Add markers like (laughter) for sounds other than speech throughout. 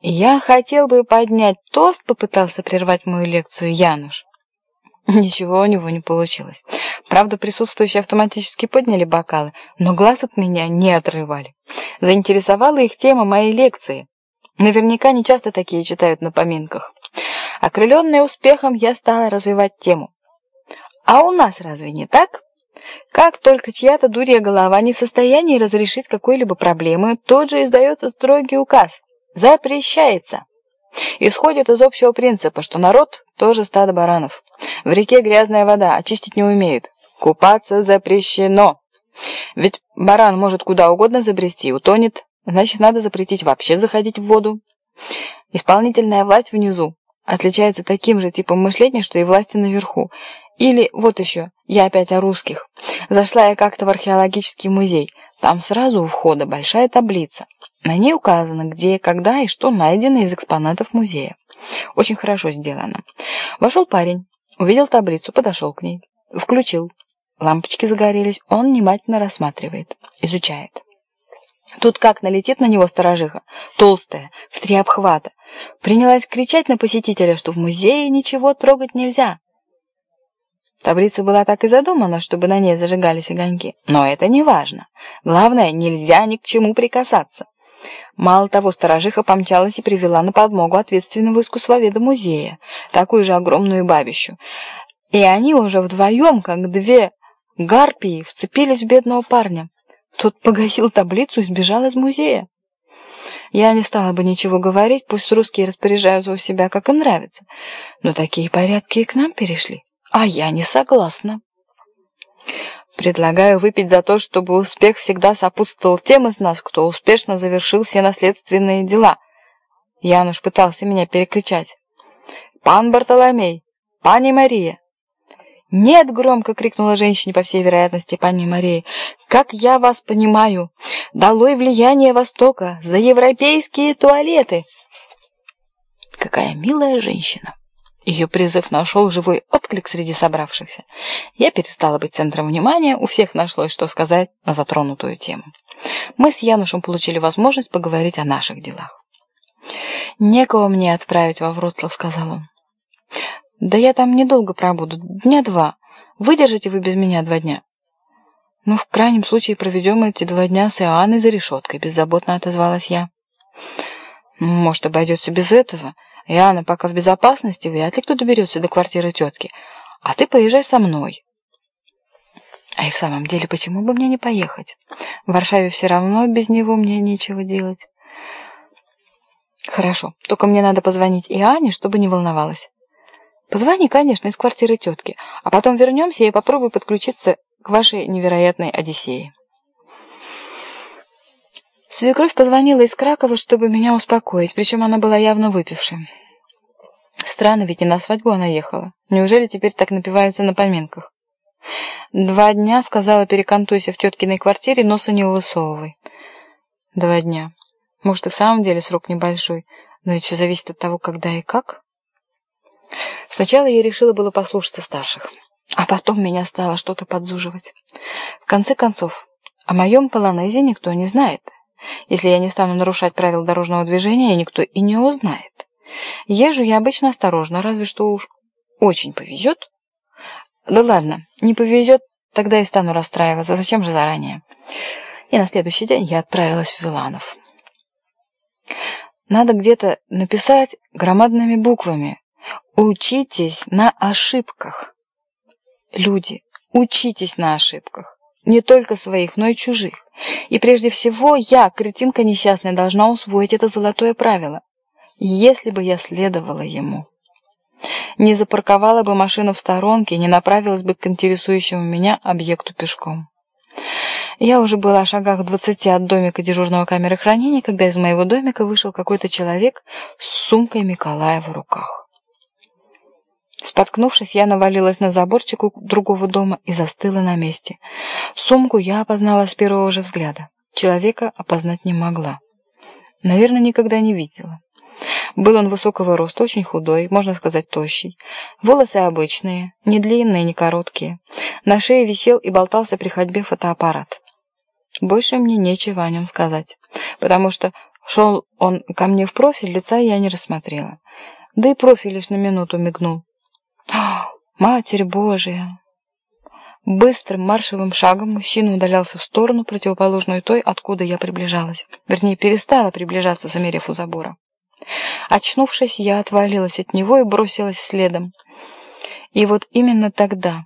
«Я хотел бы поднять тост», — попытался прервать мою лекцию Януш. Ничего у него не получилось. Правда, присутствующие автоматически подняли бокалы, но глаз от меня не отрывали. Заинтересовала их тема моей лекции. Наверняка не часто такие читают на поминках. Окрыленная успехом, я стала развивать тему. А у нас разве не так? Как только чья-то дурья голова не в состоянии разрешить какой-либо проблемы, тот же издается строгий указ – Запрещается. Исходит из общего принципа, что народ тоже стадо баранов. В реке грязная вода, очистить не умеют. Купаться запрещено. Ведь баран может куда угодно забрести, утонет. Значит, надо запретить вообще заходить в воду. Исполнительная власть внизу отличается таким же типом мышления, что и власти наверху. Или, вот еще, я опять о русских. Зашла я как-то в археологический музей. Там сразу у входа большая таблица. На ней указано, где, когда и что найдено из экспонатов музея. Очень хорошо сделано. Вошел парень, увидел таблицу, подошел к ней, включил. Лампочки загорелись, он внимательно рассматривает, изучает. Тут как налетит на него сторожиха, толстая, в три обхвата. Принялась кричать на посетителя, что в музее ничего трогать нельзя. Таблица была так и задумана, чтобы на ней зажигались огоньки. Но это не важно. Главное, нельзя ни к чему прикасаться. Мало того, сторожиха помчалась и привела на подмогу ответственного искусствоведа музея, такую же огромную бабищу. И они уже вдвоем, как две гарпии, вцепились в бедного парня. Тот погасил таблицу и сбежал из музея. Я не стала бы ничего говорить, пусть русские распоряжаются у себя, как им нравится. Но такие порядки и к нам перешли. А я не согласна. Предлагаю выпить за то, чтобы успех всегда сопутствовал тем из нас, кто успешно завершил все наследственные дела. Януш пытался меня перекричать. «Пан Бартоломей! Пани Мария!» «Нет!» — громко крикнула женщине, по всей вероятности, пани Мария. «Как я вас понимаю! Долой влияние Востока! За европейские туалеты!» Какая милая женщина! Ее призыв нашел живой отклик среди собравшихся. Я перестала быть центром внимания, у всех нашлось, что сказать на затронутую тему. Мы с Янушем получили возможность поговорить о наших делах. «Некого мне отправить во Вроцлав», — сказал он. «Да я там недолго пробуду, дня два. Выдержите вы без меня два дня?» «Ну, в крайнем случае проведем эти два дня с Иоанной за решеткой», — беззаботно отозвалась я. «Может, обойдется без этого?» И Анна пока в безопасности, вряд ли кто доберется до квартиры тетки. А ты поезжай со мной. А и в самом деле, почему бы мне не поехать? В Варшаве все равно без него мне нечего делать. Хорошо, только мне надо позвонить и Ане, чтобы не волновалась. Позвони, конечно, из квартиры тетки, а потом вернемся и попробую подключиться к вашей невероятной Одиссее. Свекровь позвонила из Кракова, чтобы меня успокоить, причем она была явно выпившей. Странно, ведь и на свадьбу она ехала. Неужели теперь так напиваются на поминках? Два дня, сказала, перекантуйся в теткиной квартире, носа не высовывай. Два дня. Может, и в самом деле срок небольшой, но ведь все зависит от того, когда и как. Сначала я решила было послушаться старших, а потом меня стало что-то подзуживать. В конце концов, о моем полонезе никто не знает. Если я не стану нарушать правила дорожного движения, никто и не узнает. Езжу я обычно осторожно, разве что уж очень повезет. Да ладно, не повезет, тогда и стану расстраиваться. Зачем же заранее? И на следующий день я отправилась в Виланов. Надо где-то написать громадными буквами. Учитесь на ошибках. Люди, учитесь на ошибках. Не только своих, но и чужих. И прежде всего я, кретинка несчастная, должна усвоить это золотое правило. Если бы я следовала ему. Не запарковала бы машину в сторонке, не направилась бы к интересующему меня объекту пешком. Я уже была в шагах двадцати от домика дежурного камеры хранения, когда из моего домика вышел какой-то человек с сумкой Миколая в руках. Споткнувшись, я навалилась на заборчик у другого дома и застыла на месте. Сумку я опознала с первого же взгляда. Человека опознать не могла. Наверное, никогда не видела. Был он высокого роста, очень худой, можно сказать, тощий. Волосы обычные, не длинные, не короткие. На шее висел и болтался при ходьбе фотоаппарат. Больше мне нечего о нем сказать, потому что Шел он ко мне в профиль, лица я не рассмотрела. Да и профиль лишь на минуту мигнул. (gasps) Матерь Божия! Быстрым маршевым шагом мужчина удалялся в сторону, противоположную той, откуда я приближалась. Вернее, перестала приближаться, замерев у забора. Очнувшись, я отвалилась от него и бросилась следом. И вот именно тогда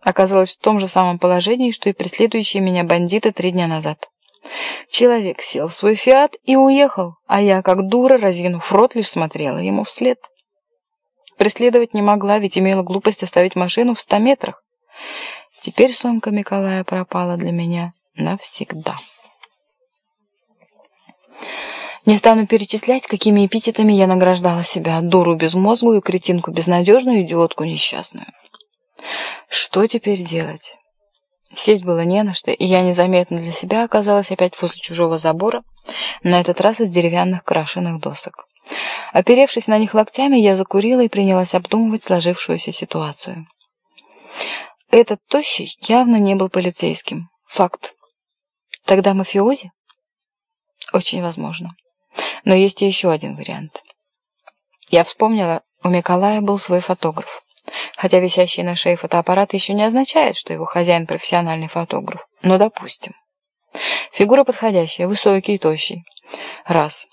оказалась в том же самом положении, что и преследующие меня бандиты три дня назад. Человек сел в свой фиат и уехал, а я, как дура, разинув рот, лишь смотрела ему вслед. Преследовать не могла, ведь имела глупость оставить машину в ста метрах. Теперь сумка Николая пропала для меня навсегда. Не стану перечислять, какими эпитетами я награждала себя. Дуру безмозглую, кретинку безнадежную, идиотку несчастную. Что теперь делать? Сесть было не на что, и я незаметно для себя оказалась опять возле чужого забора, на этот раз из деревянных крашеных досок. Оперевшись на них локтями, я закурила и принялась обдумывать сложившуюся ситуацию. Этот тощий явно не был полицейским. Факт. Тогда мафиози? Очень возможно. Но есть и еще один вариант. Я вспомнила, у Миколая был свой фотограф. Хотя висящий на шее фотоаппарат еще не означает, что его хозяин профессиональный фотограф. Но допустим. Фигура подходящая, высокий и тощий. Раз.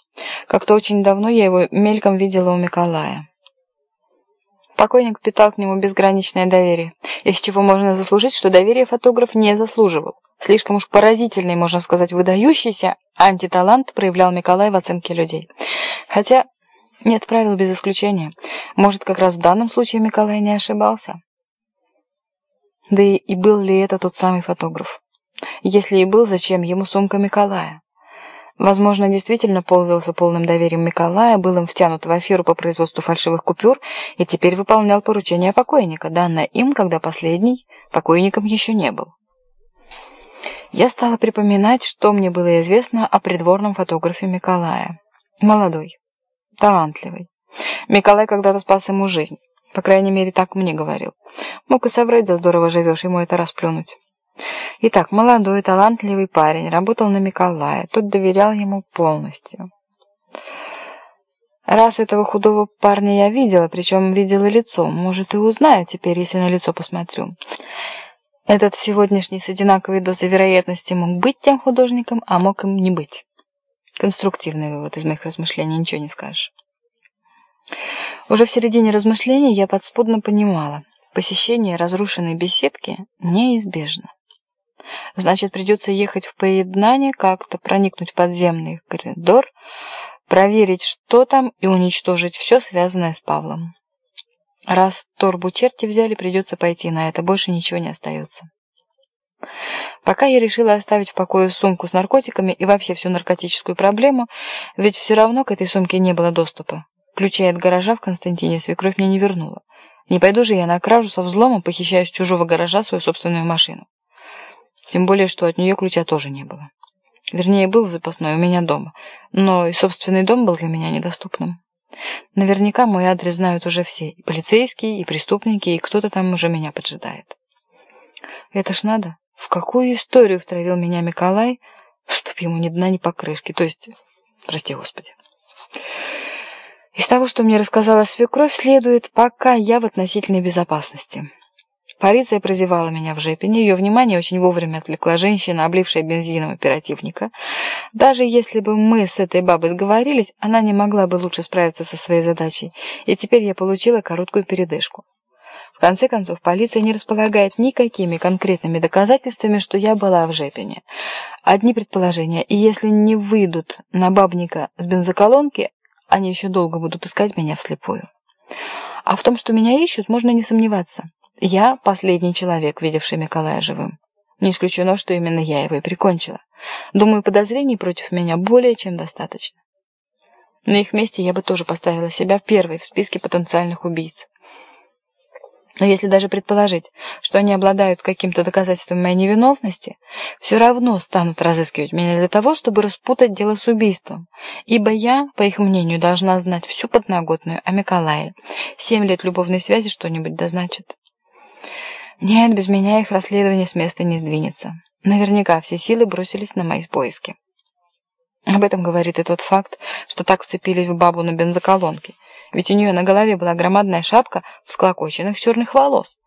Как-то очень давно я его мельком видела у Миколая. Покойник питал к нему безграничное доверие, из чего можно заслужить, что доверие фотограф не заслуживал. Слишком уж поразительный, можно сказать, выдающийся антиталант проявлял Миколай в оценке людей. Хотя нет правил без исключения. Может, как раз в данном случае Миколай не ошибался? Да и, и был ли это тот самый фотограф? Если и был, зачем ему сумка Миколая? Возможно, действительно пользовался полным доверием Миколая, был им втянут в аферу по производству фальшивых купюр и теперь выполнял поручение покойника, данное им, когда последний покойником еще не был. Я стала припоминать, что мне было известно о придворном фотографе Миколая. Молодой, талантливый. Миколай когда-то спас ему жизнь. По крайней мере, так мне говорил. Мог и соврать, за здорово живешь, ему это расплюнуть. Итак, молодой, талантливый парень, работал на Миколая, тот доверял ему полностью. Раз этого худого парня я видела, причем видела лицо, может и узнаю теперь, если на лицо посмотрю. Этот сегодняшний с одинаковой дозой вероятности мог быть тем художником, а мог им не быть. Конструктивный вывод из моих размышлений, ничего не скажешь. Уже в середине размышлений я подспудно понимала, посещение разрушенной беседки неизбежно. Значит, придется ехать в поеднание, как-то проникнуть в подземный коридор, проверить, что там, и уничтожить все, связанное с Павлом. Раз торбу черти взяли, придется пойти на это, больше ничего не остается. Пока я решила оставить в покое сумку с наркотиками и вообще всю наркотическую проблему, ведь все равно к этой сумке не было доступа. Ключей от гаража в Константине свекровь мне не вернула. Не пойду же я на кражу со взломом, похищая с чужого гаража свою собственную машину. Тем более, что от нее ключа тоже не было. Вернее, был запасной у меня дома, но и собственный дом был для меня недоступным. Наверняка мой адрес знают уже все, и полицейские, и преступники, и кто-то там уже меня поджидает. Это ж надо. В какую историю втравил меня Миколай, чтоб ему ни дна, ни покрышки, то есть, прости господи. Из того, что мне рассказала свекровь, следует, пока я в относительной безопасности. Полиция прозевала меня в Жепине, ее внимание очень вовремя отвлекла женщина, облившая бензином оперативника. Даже если бы мы с этой бабой сговорились, она не могла бы лучше справиться со своей задачей, и теперь я получила короткую передышку. В конце концов, полиция не располагает никакими конкретными доказательствами, что я была в Жепине. Одни предположения, и если не выйдут на бабника с бензоколонки, они еще долго будут искать меня вслепую. А в том, что меня ищут, можно не сомневаться. Я последний человек, видевший Миколая живым. Не исключено, что именно я его и прикончила. Думаю, подозрений против меня более чем достаточно. На их месте я бы тоже поставила себя первой в списке потенциальных убийц. Но если даже предположить, что они обладают каким-то доказательством моей невиновности, все равно станут разыскивать меня для того, чтобы распутать дело с убийством. Ибо я, по их мнению, должна знать всю подноготную о Миколае. Семь лет любовной связи что-нибудь дозначит. Нет, без меня их расследование с места не сдвинется. Наверняка все силы бросились на мои поиски. Об этом говорит и тот факт, что так сцепились в бабу на бензоколонке. Ведь у нее на голове была громадная шапка всклокоченных черных волос.